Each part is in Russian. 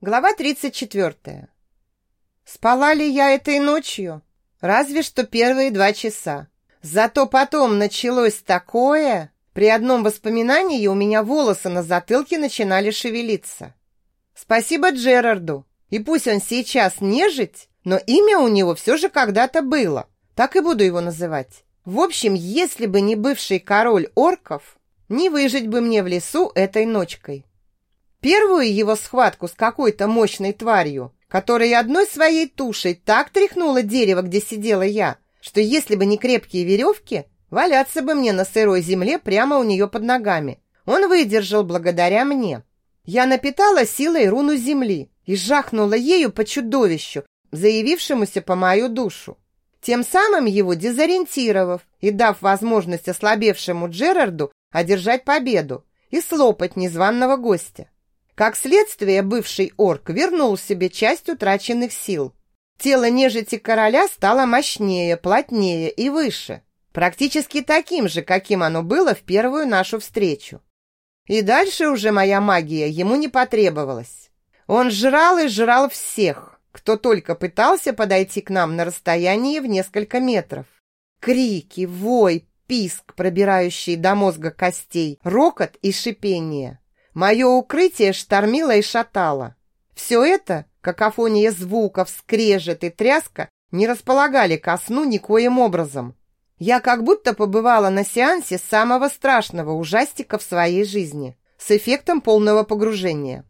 Глава 34. Спала ли я этой ночью? Разве что первые два часа. Зато потом началось такое... При одном воспоминании у меня волосы на затылке начинали шевелиться. Спасибо Джерарду. И пусть он сейчас нежить, но имя у него все же когда-то было. Так и буду его называть. В общем, если бы не бывший король орков, не выжить бы мне в лесу этой ночкой. Первую его схватку с какой-то мощной тварью, которая одной своей тушей так тряхнула дерево, где сидела я, что если бы не крепкие веревки, валяться бы мне на сырой земле прямо у нее под ногами. Он выдержал благодаря мне. Я напитала силой руну земли и жахнула ею по чудовищу, заявившемуся по мою душу. Тем самым его дезориентировав и дав возможность ослабевшему Джерарду одержать победу и слопать незваного гостя. Как следствие, бывший орк вернул себе часть утраченных сил. Тело нежити короля стало мощнее, плотнее и выше, практически таким же, каким оно было в первую нашу встречу. И дальше уже моя магия ему не потребовалась. Он жрал и жрал всех, кто только пытался подойти к нам на расстоянии в несколько метров. Крики, вой, писк, пробирающий до мозга костей, рокот и шипение. Мое укрытие штормило и шатало. Все это, какофония звуков, скрежет и тряска, не располагали ко сну никоим образом. Я как будто побывала на сеансе самого страшного ужастика в своей жизни, с эффектом полного погружения.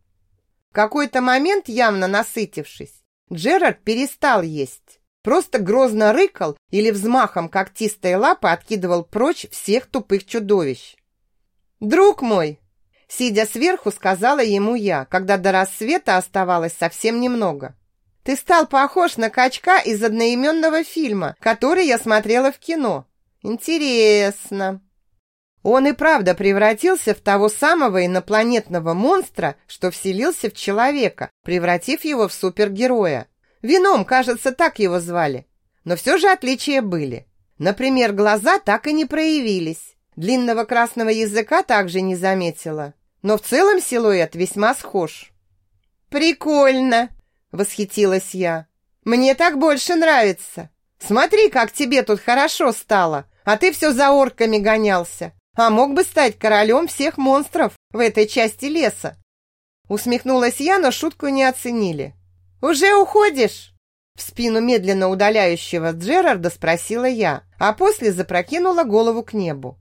В какой-то момент, явно насытившись, Джерард перестал есть. Просто грозно рыкал или взмахом когтистой лапы откидывал прочь всех тупых чудовищ. «Друг мой!» Сидя сверху, сказала ему я, когда до рассвета оставалось совсем немного. «Ты стал похож на качка из одноименного фильма, который я смотрела в кино. Интересно». Он и правда превратился в того самого инопланетного монстра, что вселился в человека, превратив его в супергероя. Вином, кажется, так его звали. Но все же отличия были. Например, глаза так и не проявились. Длинного красного языка также не заметила но в целом силуэт весьма схож. «Прикольно!» – восхитилась я. «Мне так больше нравится. Смотри, как тебе тут хорошо стало, а ты все за орками гонялся, а мог бы стать королем всех монстров в этой части леса». Усмехнулась я, но шутку не оценили. «Уже уходишь?» В спину медленно удаляющего Джерарда спросила я, а после запрокинула голову к небу.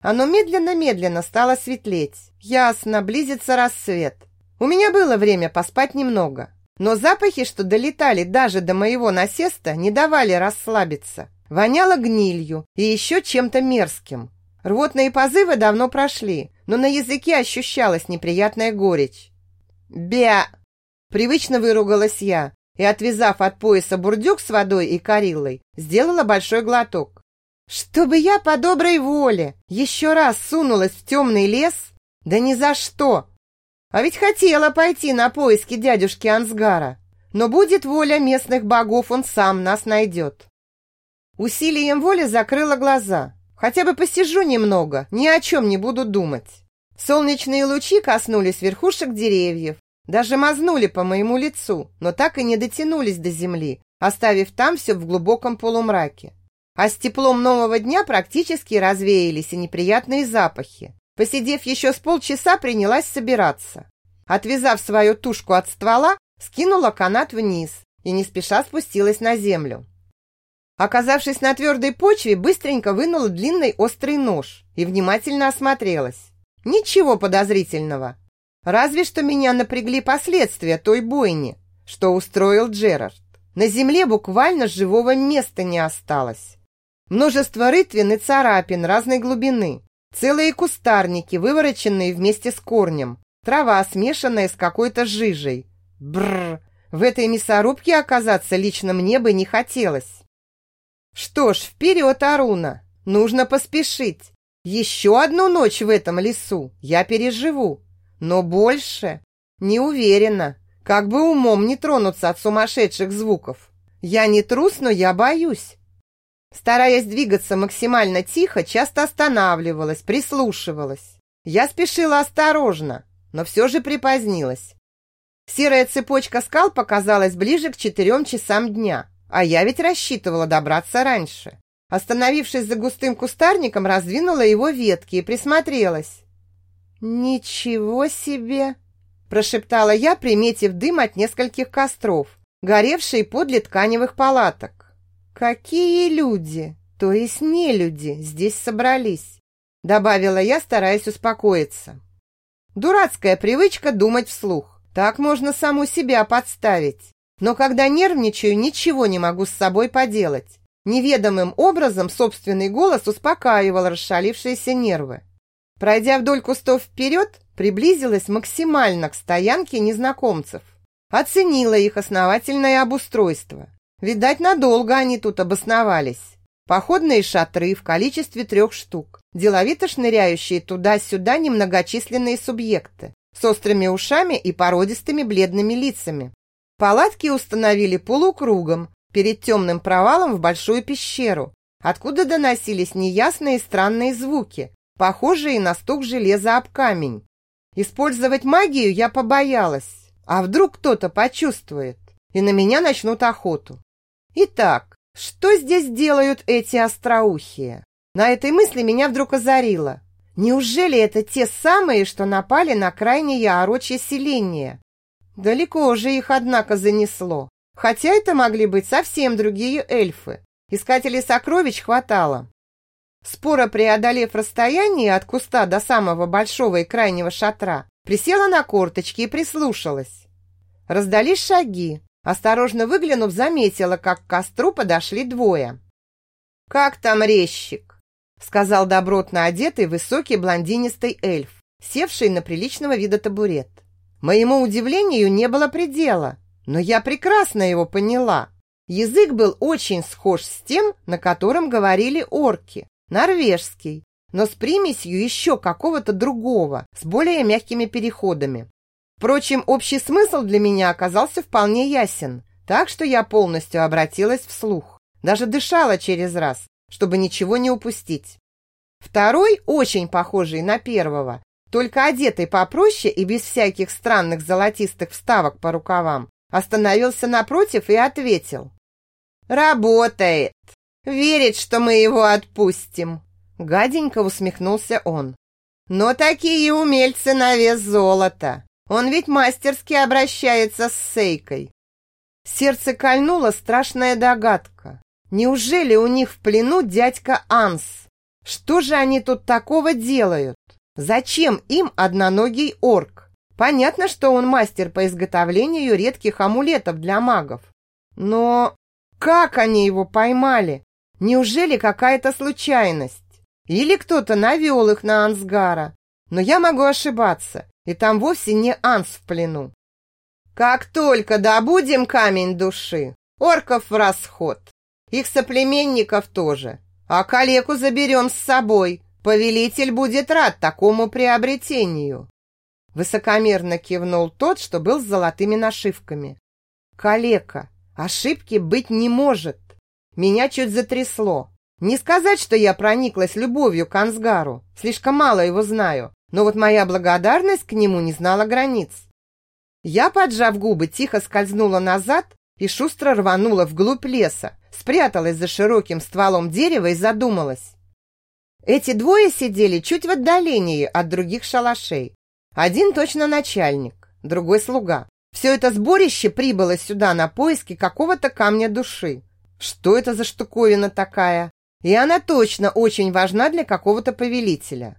Оно медленно-медленно стало светлеть. Ясно, близится рассвет. У меня было время поспать немного. Но запахи, что долетали даже до моего насеста, не давали расслабиться. Воняло гнилью и еще чем-то мерзким. Рвотные позывы давно прошли, но на языке ощущалась неприятная горечь. «Бя!» Привычно выругалась я и, отвязав от пояса бурдюк с водой и кориллой, сделала большой глоток. Чтобы я по доброй воле еще раз сунулась в темный лес? Да ни за что! А ведь хотела пойти на поиски дядюшки Ансгара. Но будет воля местных богов, он сам нас найдет. Усилием воли закрыла глаза. Хотя бы посижу немного, ни о чем не буду думать. Солнечные лучи коснулись верхушек деревьев, даже мазнули по моему лицу, но так и не дотянулись до земли, оставив там все в глубоком полумраке. А с теплом нового дня практически развеялись и неприятные запахи. Посидев еще с полчаса, принялась собираться. Отвязав свою тушку от ствола, скинула канат вниз и не спеша спустилась на землю. Оказавшись на твердой почве, быстренько вынула длинный острый нож и внимательно осмотрелась. Ничего подозрительного. Разве что меня напрягли последствия той бойни, что устроил Джерард. На земле буквально живого места не осталось. Множество рытвин и царапин разной глубины. Целые кустарники, вывороченные вместе с корнем. Трава, смешанная с какой-то жижей. Бррр! В этой мясорубке оказаться лично мне бы не хотелось. Что ж, вперед, Аруна! Нужно поспешить. Еще одну ночь в этом лесу я переживу. Но больше не уверена. Как бы умом не тронуться от сумасшедших звуков. Я не трус, но я боюсь. Стараясь двигаться максимально тихо, часто останавливалась, прислушивалась. Я спешила осторожно, но все же припозднилась. Серая цепочка скал показалась ближе к четырем часам дня, а я ведь рассчитывала добраться раньше. Остановившись за густым кустарником, раздвинула его ветки и присмотрелась. «Ничего себе!» – прошептала я, приметив дым от нескольких костров, горевшие подле тканевых палаток. «Какие люди, то есть не люди, здесь собрались!» – добавила я, стараясь успокоиться. Дурацкая привычка думать вслух. Так можно саму себя подставить. Но когда нервничаю, ничего не могу с собой поделать. Неведомым образом собственный голос успокаивал расшалившиеся нервы. Пройдя вдоль кустов вперед, приблизилась максимально к стоянке незнакомцев. Оценила их основательное обустройство. Видать, надолго они тут обосновались. Походные шатры в количестве трех штук, деловито шныряющие туда-сюда немногочисленные субъекты с острыми ушами и породистыми бледными лицами. Палатки установили полукругом перед темным провалом в большую пещеру, откуда доносились неясные странные звуки, похожие на стук железа об камень. Использовать магию я побоялась. А вдруг кто-то почувствует, и на меня начнут охоту. Итак, что здесь делают эти остроухие? На этой мысли меня вдруг озарило. Неужели это те самые, что напали на крайнее орочье селение? Далеко же их, однако, занесло. Хотя это могли быть совсем другие эльфы. Искателей сокровищ хватало. Споро преодолев расстояние от куста до самого большого и крайнего шатра, присела на корточки и прислушалась. Раздались шаги. Осторожно выглянув, заметила, как к костру подошли двое. «Как там резчик?» сказал добротно одетый высокий блондинистый эльф, севший на приличного вида табурет. Моему удивлению не было предела, но я прекрасно его поняла. Язык был очень схож с тем, на котором говорили орки, норвежский, но с примесью еще какого-то другого, с более мягкими переходами. Впрочем, общий смысл для меня оказался вполне ясен, так что я полностью обратилась вслух, даже дышала через раз, чтобы ничего не упустить. Второй, очень похожий на первого, только одетый попроще и без всяких странных золотистых вставок по рукавам, остановился напротив и ответил. «Работает!» Верит, что мы его отпустим. Гаденько усмехнулся он. Но такие умельцы на вес золота. Он ведь мастерски обращается с Сейкой. Сердце кольнула страшная догадка. Неужели у них в плену дядька Анс? Что же они тут такого делают? Зачем им одноногий орк? Понятно, что он мастер по изготовлению редких амулетов для магов. Но как они его поймали? Неужели какая-то случайность? Или кто-то навел их на Ансгара? Но я могу ошибаться, и там вовсе не Анс в плену. Как только добудем камень души, орков в расход. Их соплеменников тоже. А калеку заберем с собой. Повелитель будет рад такому приобретению. Высокомерно кивнул тот, что был с золотыми нашивками. Калека, ошибки быть не может. Меня чуть затрясло. Не сказать, что я прониклась любовью к Ансгару. Слишком мало его знаю. Но вот моя благодарность к нему не знала границ. Я, поджав губы, тихо скользнула назад и шустро рванула вглубь леса, спряталась за широким стволом дерева и задумалась. Эти двое сидели чуть в отдалении от других шалашей. Один точно начальник, другой слуга. Все это сборище прибыло сюда на поиски какого-то камня души. Что это за штуковина такая? И она точно очень важна для какого-то повелителя.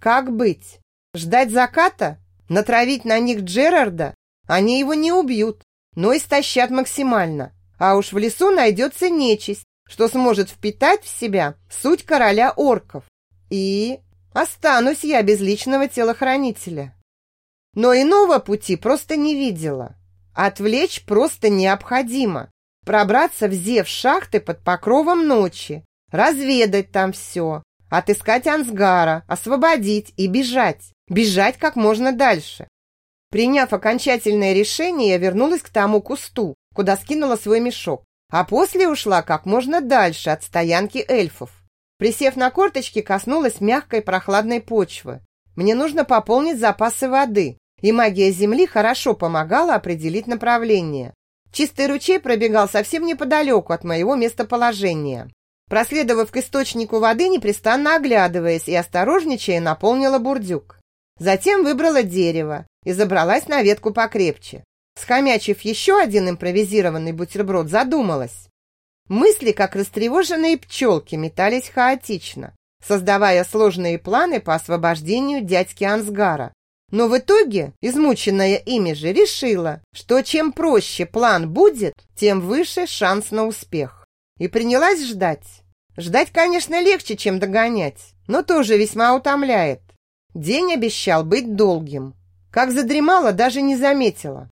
Как быть? Ждать заката? Натравить на них Джерарда? Они его не убьют, но истощат максимально. А уж в лесу найдется нечисть, что сможет впитать в себя суть короля орков. И останусь я без личного телохранителя. Но иного пути просто не видела. Отвлечь просто необходимо пробраться в зев шахты под покровом ночи, разведать там все, отыскать Ансгара, освободить и бежать. Бежать как можно дальше. Приняв окончательное решение, я вернулась к тому кусту, куда скинула свой мешок, а после ушла как можно дальше от стоянки эльфов. Присев на корточки, коснулась мягкой прохладной почвы. Мне нужно пополнить запасы воды, и магия земли хорошо помогала определить направление. Чистый ручей пробегал совсем неподалеку от моего местоположения. Проследовав к источнику воды, непрестанно оглядываясь и осторожничая, наполнила бурдюк. Затем выбрала дерево и забралась на ветку покрепче. Схомячив еще один импровизированный бутерброд, задумалась. Мысли, как растревоженные пчелки, метались хаотично, создавая сложные планы по освобождению дядьки Ансгара. Но в итоге, измученная ими же, решила, что чем проще план будет, тем выше шанс на успех. И принялась ждать. Ждать, конечно, легче, чем догонять, но тоже весьма утомляет. День обещал быть долгим. Как задремала, даже не заметила.